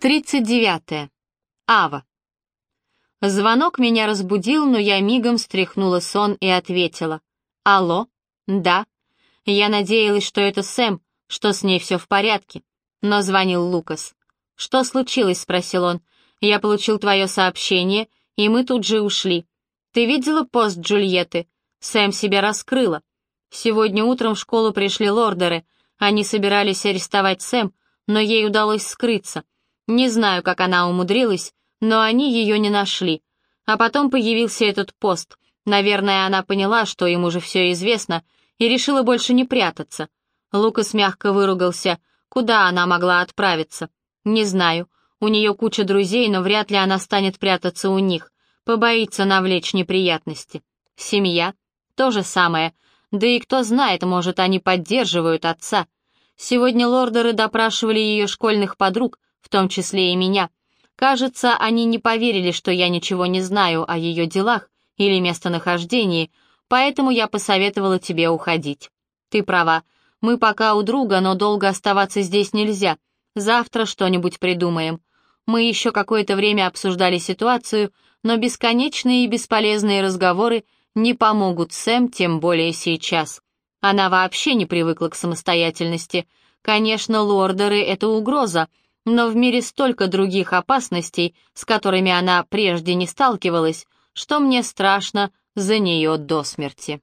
39. Ава. Звонок меня разбудил, но я мигом стряхнула сон и ответила. «Алло? Да?» Я надеялась, что это Сэм, что с ней все в порядке. Но звонил Лукас. «Что случилось?» — спросил он. «Я получил твое сообщение, и мы тут же ушли. Ты видела пост Джульетты? Сэм себя раскрыла. Сегодня утром в школу пришли лордеры. Они собирались арестовать Сэм, но ей удалось скрыться. Не знаю, как она умудрилась, но они ее не нашли. А потом появился этот пост. Наверное, она поняла, что ему уже все известно, и решила больше не прятаться. Лукас мягко выругался. Куда она могла отправиться? Не знаю. У нее куча друзей, но вряд ли она станет прятаться у них. Побоится навлечь неприятности. Семья? То же самое. Да и кто знает, может, они поддерживают отца. Сегодня лордеры допрашивали ее школьных подруг, в том числе и меня. Кажется, они не поверили, что я ничего не знаю о ее делах или местонахождении, поэтому я посоветовала тебе уходить. Ты права, мы пока у друга, но долго оставаться здесь нельзя. Завтра что-нибудь придумаем. Мы еще какое-то время обсуждали ситуацию, но бесконечные и бесполезные разговоры не помогут Сэм, тем более сейчас. Она вообще не привыкла к самостоятельности. Конечно, лордеры — это угроза, но в мире столько других опасностей, с которыми она прежде не сталкивалась, что мне страшно за нее до смерти.